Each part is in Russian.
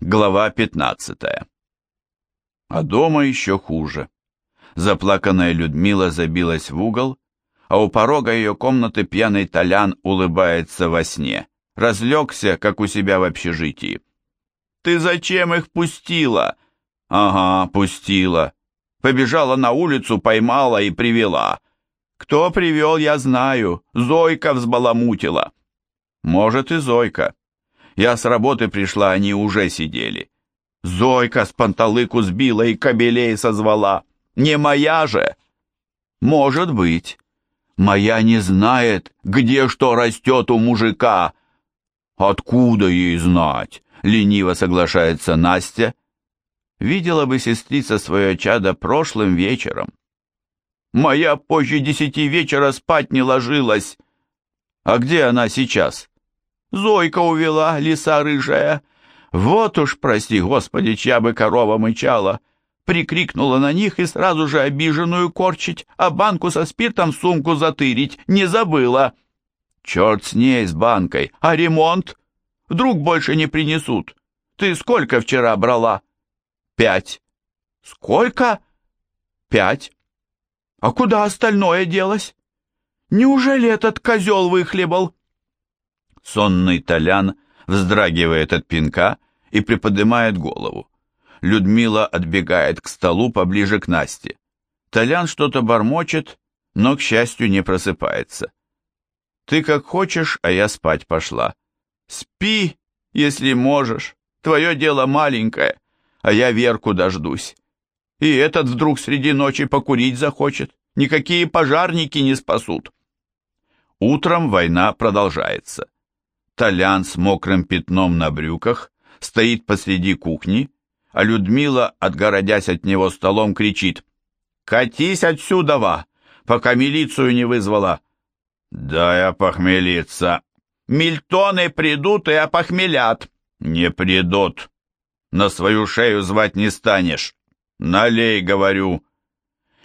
Глава 15. А дома еще хуже. Заплаканная Людмила забилась в угол, а у порога ее комнаты пьяный Толян улыбается во сне, разлегся, как у себя в общежитии. «Ты зачем их пустила?» «Ага, пустила. Побежала на улицу, поймала и привела. Кто привел, я знаю. Зойка взбаламутила». «Может, и Зойка. Я с работы пришла, они уже сидели. Зойка с панталыку сбила и кобелей созвала. Не моя же. Может быть. Моя не знает, где что растет у мужика. Откуда ей знать? Лениво соглашается Настя. Видела бы сестрица свое чадо прошлым вечером. Моя позже десяти вечера спать не ложилась. А где она сейчас? Зойка увела, лиса рыжая. Вот уж, прости, Господи, чья бы корова мычала. Прикрикнула на них и сразу же обиженную корчить, а банку со спиртом в сумку затырить не забыла. Черт с ней, с банкой, а ремонт? Вдруг больше не принесут. Ты сколько вчера брала? Пять. Сколько? Пять. А куда остальное делось? Неужели этот козел выхлебал? Сонный Толян вздрагивает от пинка и приподнимает голову. Людмила отбегает к столу поближе к Насте. Толян что-то бормочет, но, к счастью, не просыпается. «Ты как хочешь, а я спать пошла. Спи, если можешь. Твое дело маленькое, а я Верку дождусь. И этот вдруг среди ночи покурить захочет. Никакие пожарники не спасут». Утром война продолжается. Толян с мокрым пятном на брюках стоит посреди кухни, а Людмила, отгородясь от него столом, кричит «Катись отсюда, ва, пока милицию не вызвала!» «Дай опохмелиться!» «Мильтоны придут и опохмелят!» «Не придут! На свою шею звать не станешь! Налей, говорю!»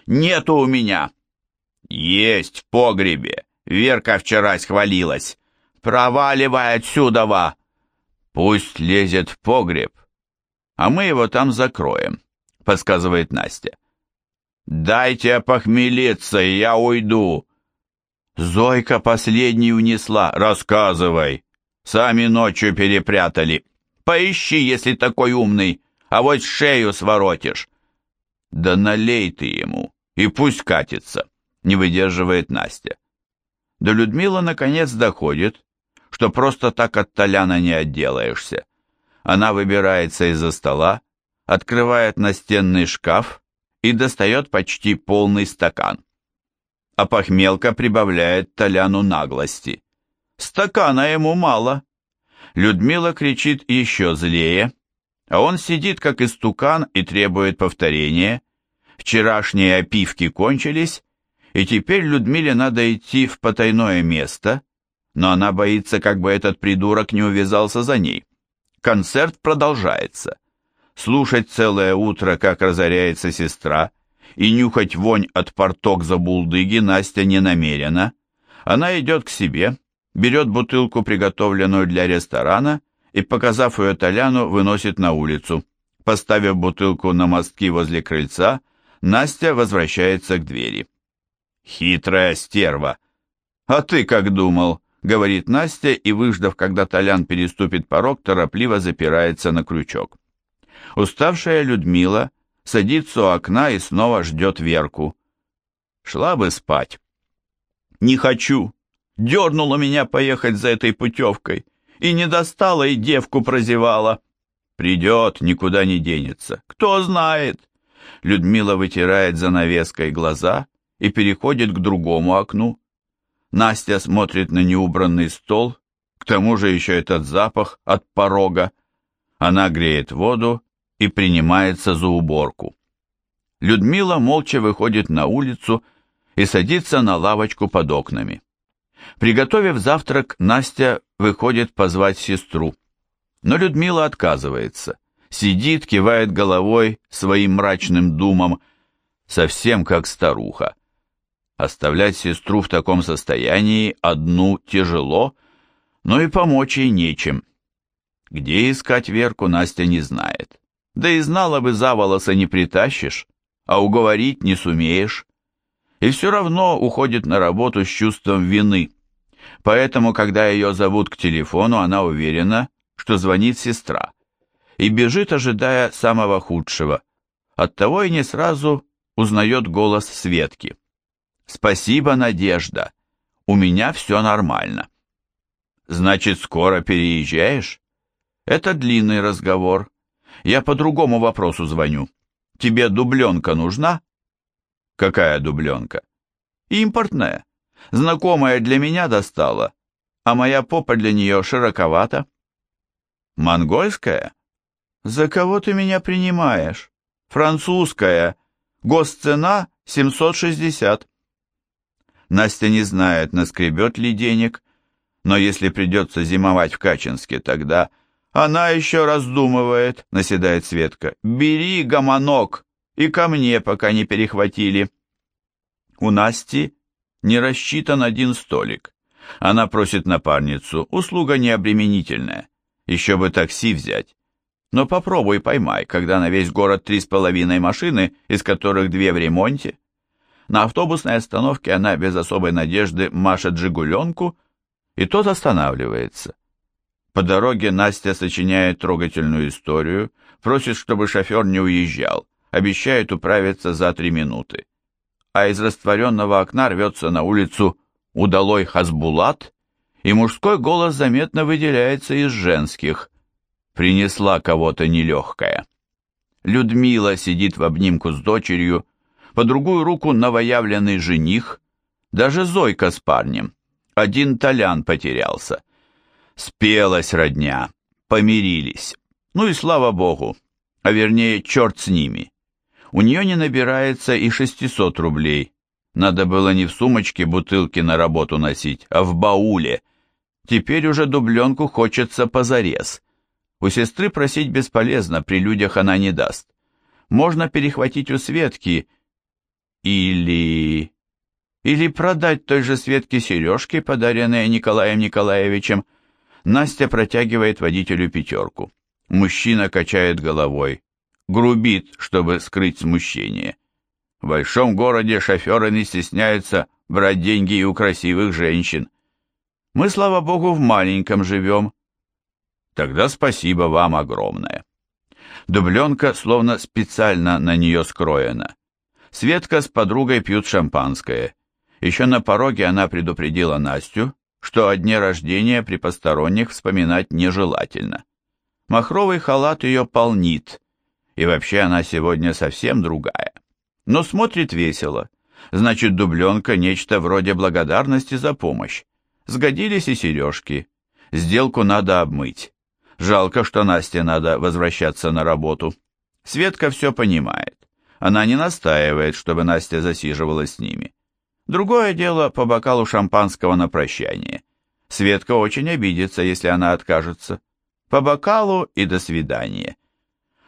«Нету у меня!» «Есть в погребе! Верка вчера схвалилась!» «Проваливай отсюда, ва!» «Пусть лезет в погреб, а мы его там закроем», — подсказывает Настя. «Дайте опохмелиться, и я уйду». «Зойка последний унесла. Рассказывай. Сами ночью перепрятали. Поищи, если такой умный, а вот шею своротишь». «Да налей ты ему, и пусть катится», — не выдерживает Настя. Да Людмила наконец доходит, что просто так от Толяна не отделаешься. Она выбирается из-за стола, открывает настенный шкаф и достает почти полный стакан. А похмелка прибавляет Толяну наглости. Стакана ему мало. Людмила кричит еще злее, а он сидит как истукан и требует повторения. Вчерашние опивки кончились, и теперь Людмиле надо идти в потайное место, но она боится, как бы этот придурок не увязался за ней. Концерт продолжается. Слушать целое утро, как разоряется сестра, и нюхать вонь от порток за булдыги Настя не намерена. Она идет к себе, берет бутылку, приготовленную для ресторана, и, показав ее Толяну, выносит на улицу. Поставив бутылку на мостки возле крыльца, Настя возвращается к двери. «Хитрая стерва! А ты как думал?» Говорит Настя и, выждав, когда Толян переступит порог, торопливо запирается на крючок. Уставшая Людмила садится у окна и снова ждет Верку. Шла бы спать. «Не хочу. Дернула меня поехать за этой путевкой. И не достала, и девку прозевала. Придет, никуда не денется. Кто знает?» Людмила вытирает занавеской глаза и переходит к другому окну. Настя смотрит на неубранный стол, к тому же еще этот запах от порога. Она греет воду и принимается за уборку. Людмила молча выходит на улицу и садится на лавочку под окнами. Приготовив завтрак, Настя выходит позвать сестру. Но Людмила отказывается. Сидит, кивает головой своим мрачным думом, совсем как старуха. Оставлять сестру в таком состоянии одну тяжело, но и помочь ей нечем. Где искать Верку, Настя не знает. Да и знала бы, за волосы не притащишь, а уговорить не сумеешь. И все равно уходит на работу с чувством вины. Поэтому, когда ее зовут к телефону, она уверена, что звонит сестра. И бежит, ожидая самого худшего. Оттого и не сразу узнает голос Светки. «Спасибо, Надежда. У меня все нормально». «Значит, скоро переезжаешь?» «Это длинный разговор. Я по другому вопросу звоню. Тебе дубленка нужна?» «Какая дубленка?» «Импортная. Знакомая для меня достала, а моя попа для нее широковата». «Монгольская?» «За кого ты меня принимаешь?» «Французская. Госцена 760». Настя не знает, наскребет ли денег, но если придется зимовать в Качинске, тогда... Она еще раздумывает, наседает Светка. Бери гомонок и ко мне, пока не перехватили. У Насти не рассчитан один столик. Она просит напарницу, услуга необременительная. Еще бы такси взять. Но попробуй поймай, когда на весь город три с половиной машины, из которых две в ремонте. На автобусной остановке она без особой надежды машет «Жигуленку», и тот останавливается. По дороге Настя сочиняет трогательную историю, просит, чтобы шофер не уезжал, обещает управиться за три минуты. А из растворенного окна рвется на улицу удалой Хасбулат, и мужской голос заметно выделяется из женских. Принесла кого-то нелегкая. Людмила сидит в обнимку с дочерью, по другую руку новоявленный жених, даже Зойка с парнем. Один Толян потерялся. Спелась родня, помирились. Ну и слава богу, а вернее черт с ними. У нее не набирается и 600 рублей. Надо было не в сумочке бутылки на работу носить, а в бауле. Теперь уже дубленку хочется позарез. У сестры просить бесполезно, при людях она не даст. Можно перехватить у Светки или... Или продать той же Светке сережки, подаренные Николаем Николаевичем, Настя протягивает водителю пятерку. Мужчина качает головой. Грубит, чтобы скрыть смущение. В большом городе шоферы не стесняются брать деньги и у красивых женщин. Мы, слава богу, в маленьком живем. Тогда спасибо вам огромное. Дубленка словно специально на нее скроена. Светка с подругой пьют шампанское. Еще на пороге она предупредила Настю, что о дне рождения при посторонних вспоминать нежелательно. Махровый халат ее полнит, и вообще она сегодня совсем другая. Но смотрит весело. Значит, дубленка – нечто вроде благодарности за помощь. Сгодились и сережки. Сделку надо обмыть. Жалко, что Насте надо возвращаться на работу. Светка все понимает. Она не настаивает, чтобы Настя засиживалась с ними. Другое дело по бокалу шампанского на прощание. Светка очень обидится, если она откажется. По бокалу и до свидания.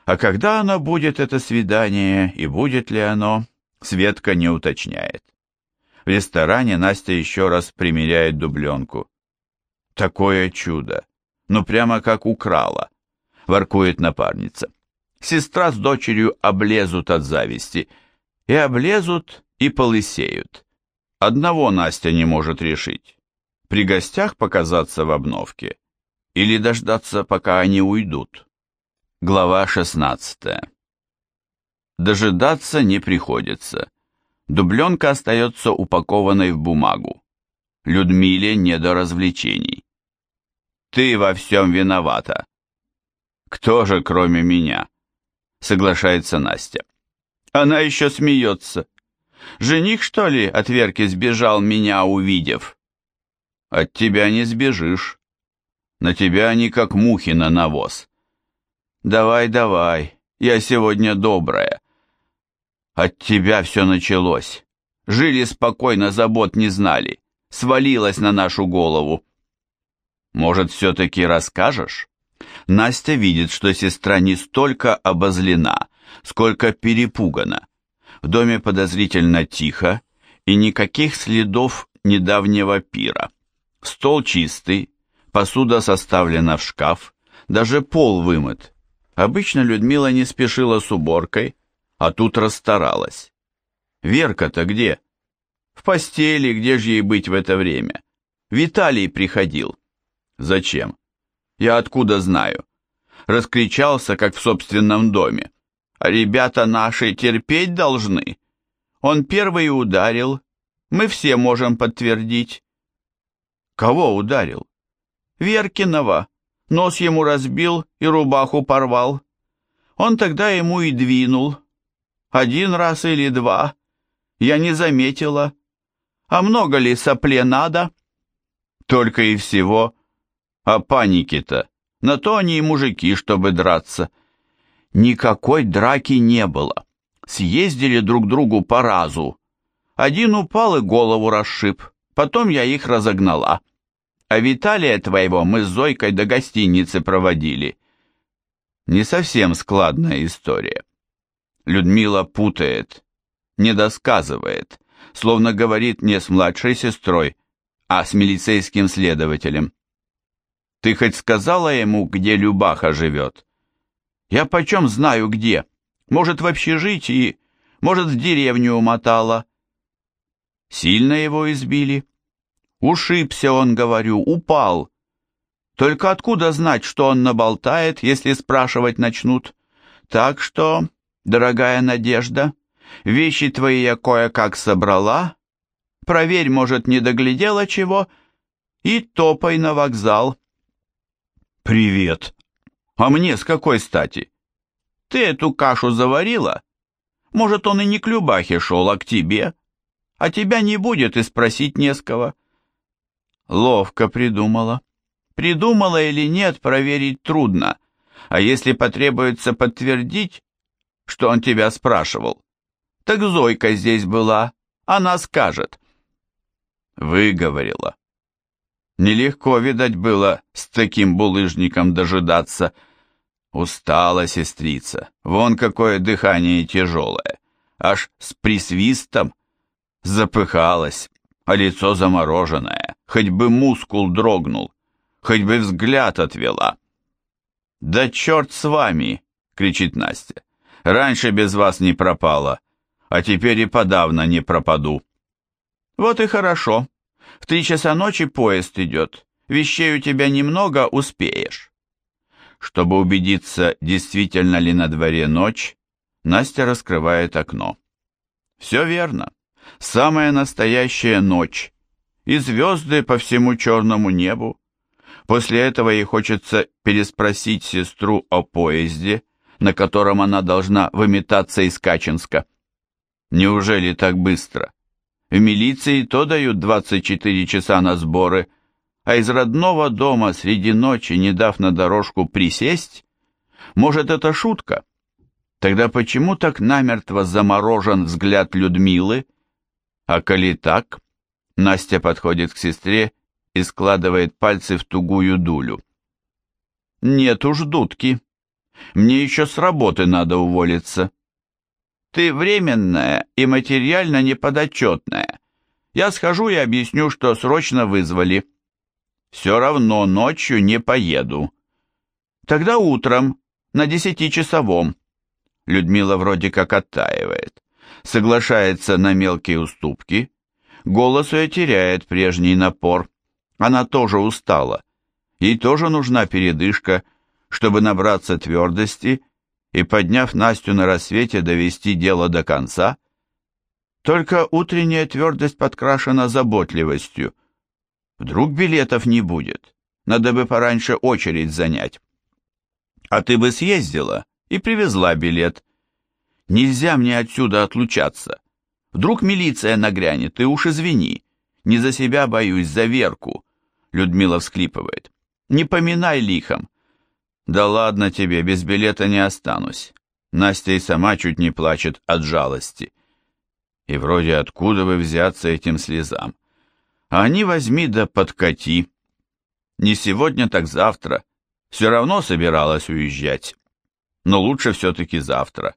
А когда оно будет, это свидание, и будет ли оно, Светка не уточняет. В ресторане Настя еще раз примеряет дубленку. Такое чудо! Ну прямо как украла, воркует напарница. Сестра с дочерью облезут от зависти. И облезут, и полысеют. Одного Настя не может решить. При гостях показаться в обновке или дождаться, пока они уйдут. Глава 16 Дожидаться не приходится. Дубленка остается упакованной в бумагу. Людмиле не до развлечений. «Ты во всем виновата». «Кто же, кроме меня?» Соглашается Настя. Она еще смеется. Жених, что ли, от Верки сбежал, меня увидев? От тебя не сбежишь. На тебя они как мухи на навоз. Давай, давай, я сегодня добрая. От тебя все началось. Жили спокойно, забот не знали. Свалилось на нашу голову. Может, все-таки расскажешь? Настя видит, что сестра не столько обозлена, сколько перепугана. В доме подозрительно тихо и никаких следов недавнего пира. Стол чистый, посуда составлена в шкаф, Даже пол вымыт. Обычно Людмила не спешила с уборкой, а тут расстаралась. Верка-то где? В постели, где же ей быть в это время? Виталий приходил. Зачем? Я откуда знаю? Раскричался, как в собственном доме. А ребята наши терпеть должны. Он первый ударил. Мы все можем подтвердить. Кого ударил? Веркинова. Нос ему разбил и рубаху порвал. Он тогда ему и двинул. Один раз или два. Я не заметила. А много ли сопле надо? Только и всего. А паники-то. На то они и мужики, чтобы драться. Никакой драки не было. Съездили друг другу по разу. Один упал и голову расшиб. Потом я их разогнала. А Виталия твоего мы с Зойкой до гостиницы проводили. Не совсем складная история. Людмила путает, недосказывает, словно говорит не с младшей сестрой, а с милицейским следователем. Ты хоть сказала ему, где Любаха живет? Я почем знаю где? Может, в общежитии, может, в деревню умотала. Сильно его избили? Ушибся он, говорю, упал. Только откуда знать, что он наболтает, если спрашивать начнут? Так что, дорогая Надежда, вещи твои я кое-как собрала. Проверь, может, не доглядела чего, и топай на вокзал. «Привет! А мне с какой стати? Ты эту кашу заварила? Может, он и не к Любахе шел, а к тебе? А тебя не будет и спросить не с кого». Ловко придумала. Придумала или нет, проверить трудно. А если потребуется подтвердить, что он тебя спрашивал, так Зойка здесь была, она скажет. Выговорила. Нелегко, видать, было с таким булыжником дожидаться. Устала сестрица, вон какое дыхание тяжелое, аж с присвистом. Запыхалась, а лицо замороженное, хоть бы мускул дрогнул, хоть бы взгляд отвела. «Да черт с вами!» — кричит Настя. «Раньше без вас не пропала, а теперь и подавно не пропаду». «Вот и хорошо», в три часа ночи поезд идет. Вещей у тебя немного, успеешь. Чтобы убедиться, действительно ли на дворе ночь, Настя раскрывает окно. Все верно. Самая настоящая ночь. И звезды по всему черному небу. После этого ей хочется переспросить сестру о поезде, на котором она должна выметаться из Качинска. Неужели так быстро? В милиции то дают 24 часа на сборы, а из родного дома среди ночи, не дав на дорожку присесть, может, это шутка? Тогда почему так намертво заморожен взгляд Людмилы? А коли так, Настя подходит к сестре и складывает пальцы в тугую дулю. Нет уж, дудки. Мне еще с работы надо уволиться. Ты временная и материально неподотчетная. Я схожу и объясню, что срочно вызвали. Все равно ночью не поеду. Тогда утром, на десятичасовом. Людмила вроде как оттаивает. Соглашается на мелкие уступки. Голос ее теряет прежний напор. Она тоже устала. Ей тоже нужна передышка, чтобы набраться твердости и, подняв Настю на рассвете, довести дело до конца. Только утренняя твердость подкрашена заботливостью. Вдруг билетов не будет, надо бы пораньше очередь занять. А ты бы съездила и привезла билет. Нельзя мне отсюда отлучаться. Вдруг милиция нагрянет, ты уж извини. Не за себя боюсь, за Верку. Людмила всклипывает. Не поминай лихом. «Да ладно тебе, без билета не останусь». Настя и сама чуть не плачет от жалости. И вроде откуда бы взяться этим слезам? А они возьми да подкати. Не сегодня, так завтра. Все равно собиралась уезжать. Но лучше все-таки завтра.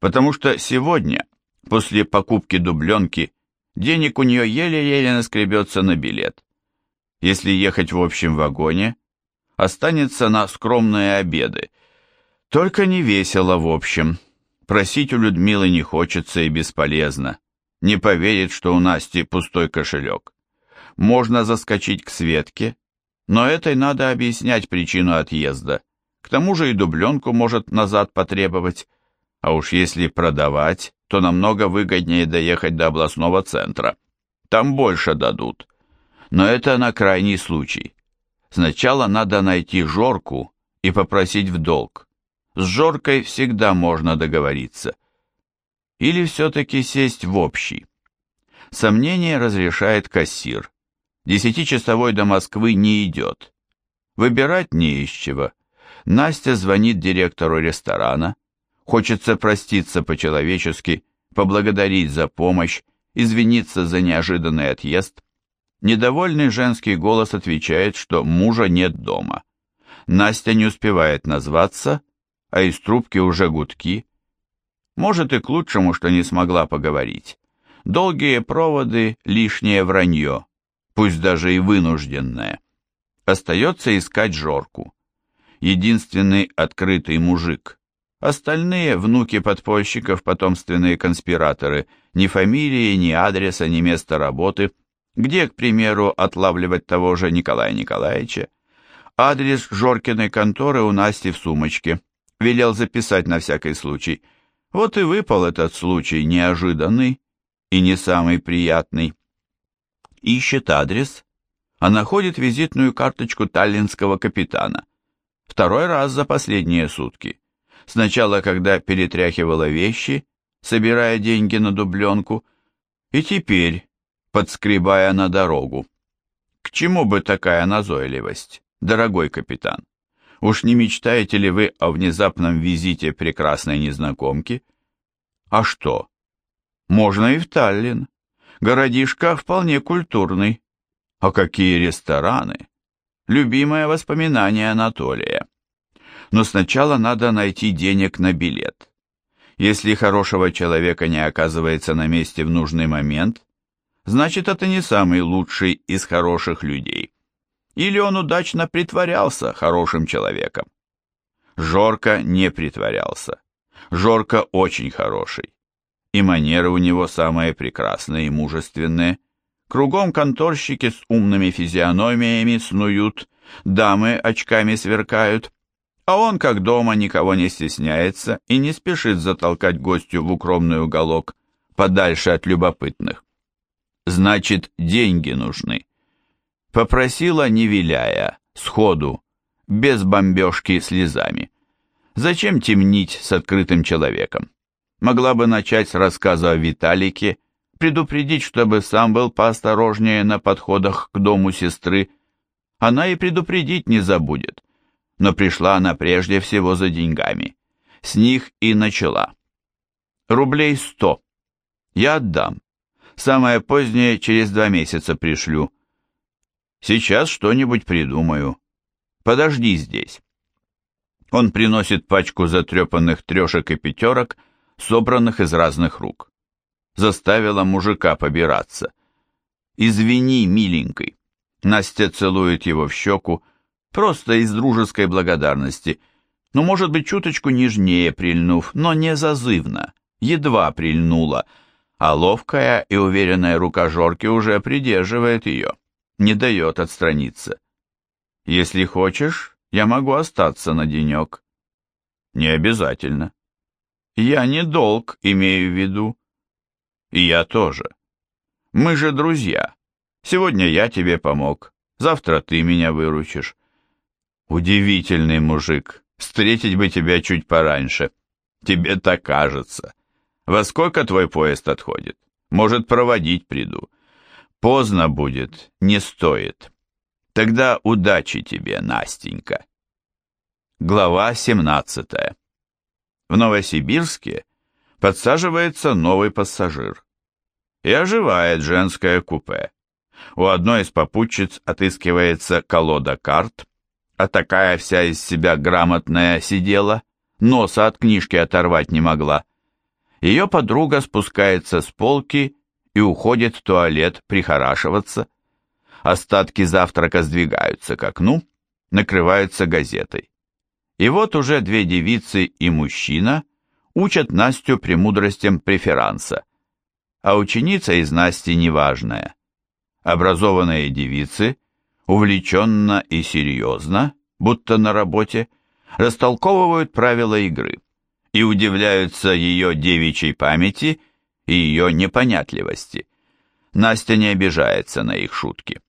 Потому что сегодня, после покупки дубленки, денег у нее еле-еле наскребется на билет. Если ехать в общем вагоне, останется на скромные обеды. Только не весело в общем. Просить у Людмилы не хочется и бесполезно. Не поверит, что у Насти пустой кошелек. Можно заскочить к Светке, но этой надо объяснять причину отъезда. К тому же и дубленку может назад потребовать. А уж если продавать, то намного выгоднее доехать до областного центра. Там больше дадут. Но это на крайний случай. Сначала надо найти Жорку и попросить в долг. С Жоркой всегда можно договориться. Или все-таки сесть в общий. Сомнение разрешает кассир. Десятичасовой до Москвы не идет. Выбирать не из чего. Настя звонит директору ресторана. Хочется проститься по-человечески, поблагодарить за помощь, извиниться за неожиданный отъезд. Недовольный женский голос отвечает, что мужа нет дома. Настя не успевает назваться, а из трубки уже гудки. Может и к лучшему, что не смогла поговорить. Долгие проводы, лишнее вранье, пусть даже и вынужденное. Остается искать Жорку. Единственный открытый мужик. Остальные внуки подпольщиков, потомственные конспираторы, ни фамилии, ни адреса, ни места работы. Где, к примеру, отлавливать того же Николая Николаевича? Адрес Жоркиной конторы у Насти в сумочке. Велел записать на всякий случай. Вот и выпал этот случай неожиданный и не самый приятный. Ищет адрес, а находит визитную карточку таллинского капитана. Второй раз за последние сутки. Сначала, когда перетряхивала вещи, собирая деньги на дубленку, и теперь, подскребая на дорогу. К чему бы такая назойливость, дорогой капитан? Уж не мечтаете ли вы о внезапном визите прекрасной незнакомки? А что? Можно и в Таллин. Городишко вполне культурный. А какие рестораны! Любимое воспоминание Анатолия но сначала надо найти денег на билет. Если хорошего человека не оказывается на месте в нужный момент, значит это не самый лучший из хороших людей. Или он удачно притворялся хорошим человеком. Жорка не притворялся. Жорка очень хороший. И манеры у него самые прекрасные и мужественные. Кругом конторщики с умными физиономиями снуют, дамы очками сверкают, а он, как дома, никого не стесняется и не спешит затолкать гостю в укромный уголок, подальше от любопытных. Значит, деньги нужны. Попросила, не виляя, сходу, без бомбежки слезами. Зачем темнить с открытым человеком? Могла бы начать с рассказа о Виталике, предупредить, чтобы сам был поосторожнее на подходах к дому сестры. Она и предупредить не забудет но пришла она прежде всего за деньгами. С них и начала. Рублей сто. Я отдам. Самое позднее через два месяца пришлю. Сейчас что-нибудь придумаю. Подожди здесь. Он приносит пачку затрепанных трешек и пятерок, собранных из разных рук. Заставила мужика побираться. «Извини, миленький». Настя целует его в щеку, просто из дружеской благодарности, но, может быть, чуточку нежнее прильнув, но не зазывно, едва прильнула, а ловкая и уверенная рука Жорки уже придерживает ее, не дает отстраниться. «Если хочешь, я могу остаться на денек». «Не обязательно». «Я не долг, имею в виду». «И я тоже. Мы же друзья. Сегодня я тебе помог, завтра ты меня выручишь. Удивительный мужик. Встретить бы тебя чуть пораньше. Тебе так кажется. Во сколько твой поезд отходит? Может, проводить приду. Поздно будет, не стоит. Тогда удачи тебе, Настенька. Глава 17. В Новосибирске подсаживается новый пассажир. И оживает женское купе. У одной из попутчиц отыскивается колода карт, а такая вся из себя грамотная сидела, носа от книжки оторвать не могла. Ее подруга спускается с полки и уходит в туалет прихорашиваться. Остатки завтрака сдвигаются к окну, накрываются газетой. И вот уже две девицы и мужчина учат Настю премудростям преферанса. А ученица из Насти неважная. Образованные девицы увлеченно и серьезно, будто на работе, растолковывают правила игры и удивляются ее девичьей памяти и ее непонятливости. Настя не обижается на их шутки.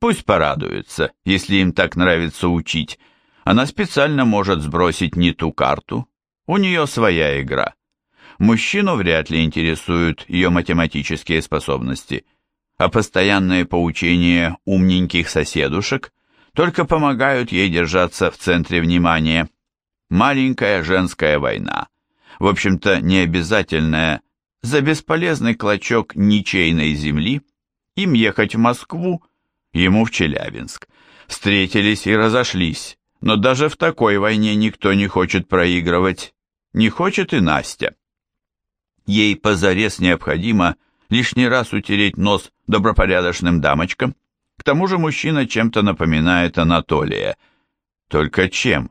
Пусть порадуются, если им так нравится учить. Она специально может сбросить не ту карту. У нее своя игра. Мужчину вряд ли интересуют ее математические способности, а постоянные поучения умненьких соседушек только помогают ей держаться в центре внимания. Маленькая женская война, в общем-то не обязательная, за бесполезный клочок ничейной земли, им ехать в Москву, ему в Челябинск. Встретились и разошлись, но даже в такой войне никто не хочет проигрывать. Не хочет и Настя. Ей позарез необходимо лишний раз утереть нос добропорядочным дамочкам. К тому же мужчина чем-то напоминает Анатолия. Только чем?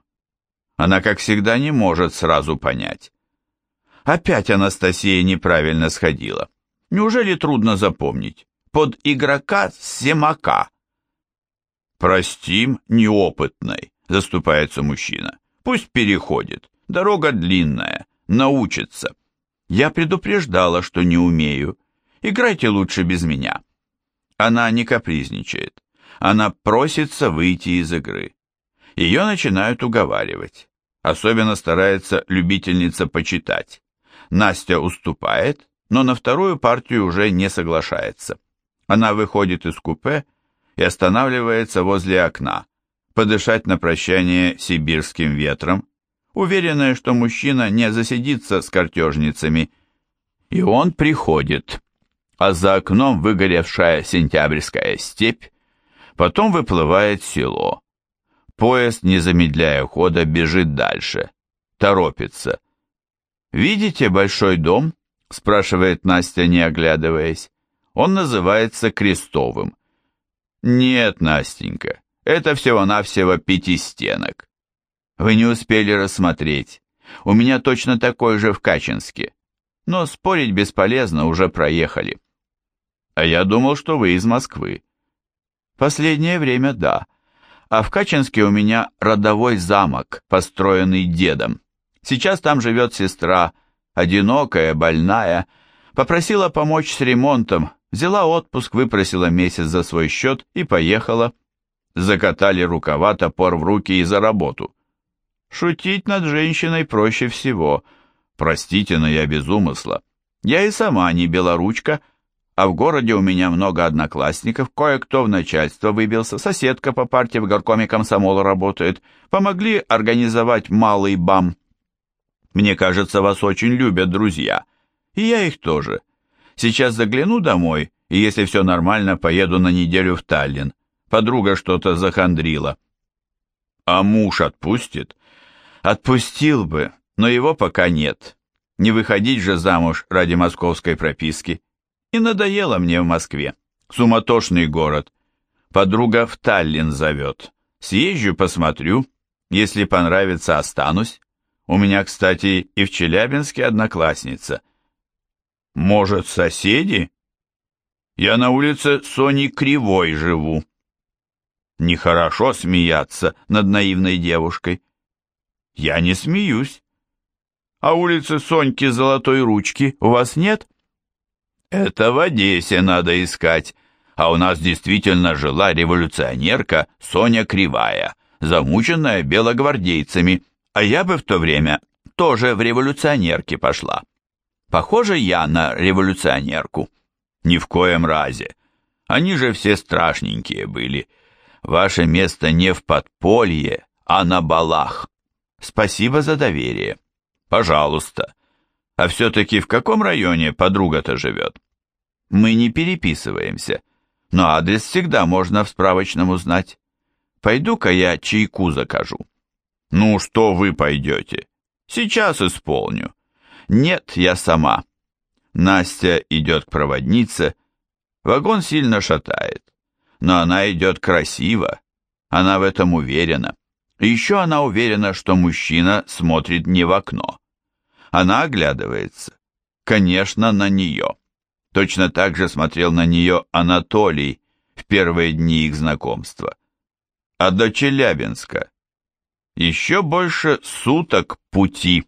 Она, как всегда, не может сразу понять. Опять Анастасия неправильно сходила. Неужели трудно запомнить? Под игрока Семака. «Простим неопытной», — заступается мужчина. «Пусть переходит. Дорога длинная. Научится. Я предупреждала, что не умею. Играйте лучше без меня». Она не капризничает. Она просится выйти из игры. Ее начинают уговаривать. Особенно старается любительница почитать. Настя уступает, но на вторую партию уже не соглашается. Она выходит из купе и останавливается возле окна, подышать на прощание сибирским ветром, уверенная, что мужчина не засидится с картежницами. И он приходит, а за окном выгоревшая сентябрьская степь, потом выплывает село. Поезд, не замедляя хода, бежит дальше, торопится – «Видите большой дом?» – спрашивает Настя, не оглядываясь. «Он называется Крестовым». «Нет, Настенька, это всего-навсего пятистенок. Вы не успели рассмотреть. У меня точно такой же в Качинске. Но спорить бесполезно, уже проехали». «А я думал, что вы из Москвы». «Последнее время, да. А в Качинске у меня родовой замок, построенный дедом. Сейчас там живет сестра, одинокая, больная. Попросила помочь с ремонтом, взяла отпуск, выпросила месяц за свой счет и поехала. Закатали рукава, топор в руки и за работу. Шутить над женщиной проще всего. Простите, но я без умысла. Я и сама не белоручка, а в городе у меня много одноклассников, кое-кто в начальство выбился, соседка по партии в горкоме комсомола работает. Помогли организовать малый бам. Мне кажется, вас очень любят друзья. И я их тоже. Сейчас загляну домой, и если все нормально, поеду на неделю в Таллин. Подруга что-то захандрила. А муж отпустит? Отпустил бы, но его пока нет. Не выходить же замуж ради московской прописки. И надоело мне в Москве. Суматошный город. Подруга в Таллин зовет. Съезжу, посмотрю. Если понравится, останусь. У меня, кстати, и в Челябинске одноклассница. Может, соседи? Я на улице Сони Кривой живу. Нехорошо смеяться над наивной девушкой. Я не смеюсь. А улицы Соньки Золотой Ручки у вас нет? Это в Одессе надо искать. А у нас действительно жила революционерка Соня Кривая, замученная белогвардейцами. А я бы в то время тоже в революционерки пошла. Похоже я на революционерку. Ни в коем разе. Они же все страшненькие были. Ваше место не в подполье, а на балах. Спасибо за доверие. Пожалуйста. А все-таки в каком районе подруга-то живет? Мы не переписываемся, но адрес всегда можно в справочном узнать. Пойду-ка я чайку закажу. «Ну, что вы пойдете? Сейчас исполню». «Нет, я сама». Настя идет к проводнице. Вагон сильно шатает, но она идет красиво. Она в этом уверена. Еще она уверена, что мужчина смотрит не в окно. Она оглядывается. Конечно, на нее. Точно так же смотрел на нее Анатолий в первые дни их знакомства. А до Челябинска еще больше суток пути.